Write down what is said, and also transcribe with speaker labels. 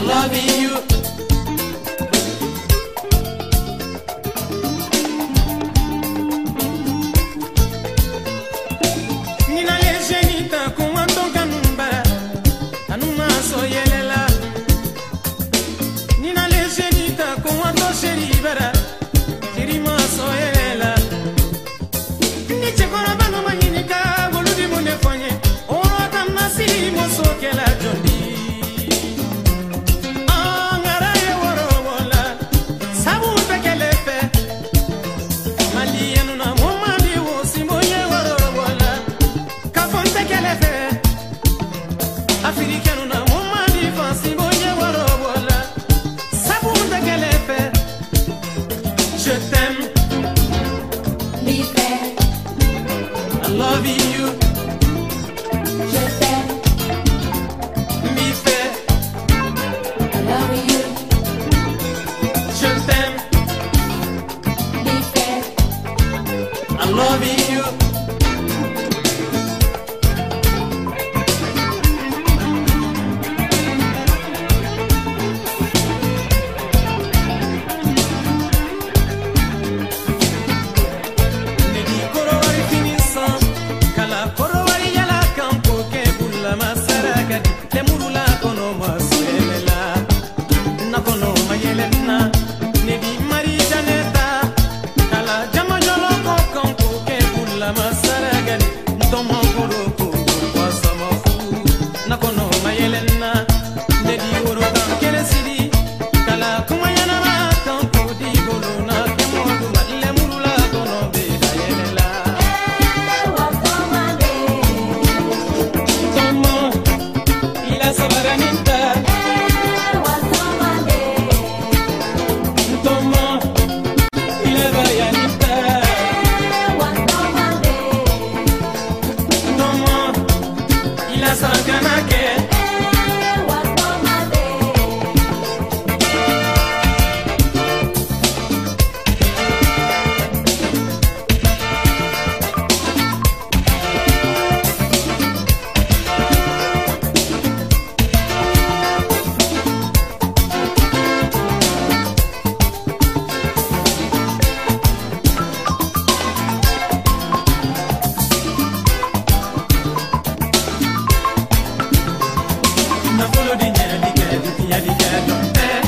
Speaker 1: Loving you. nome Angolo di nyere di kere di tinya di kere.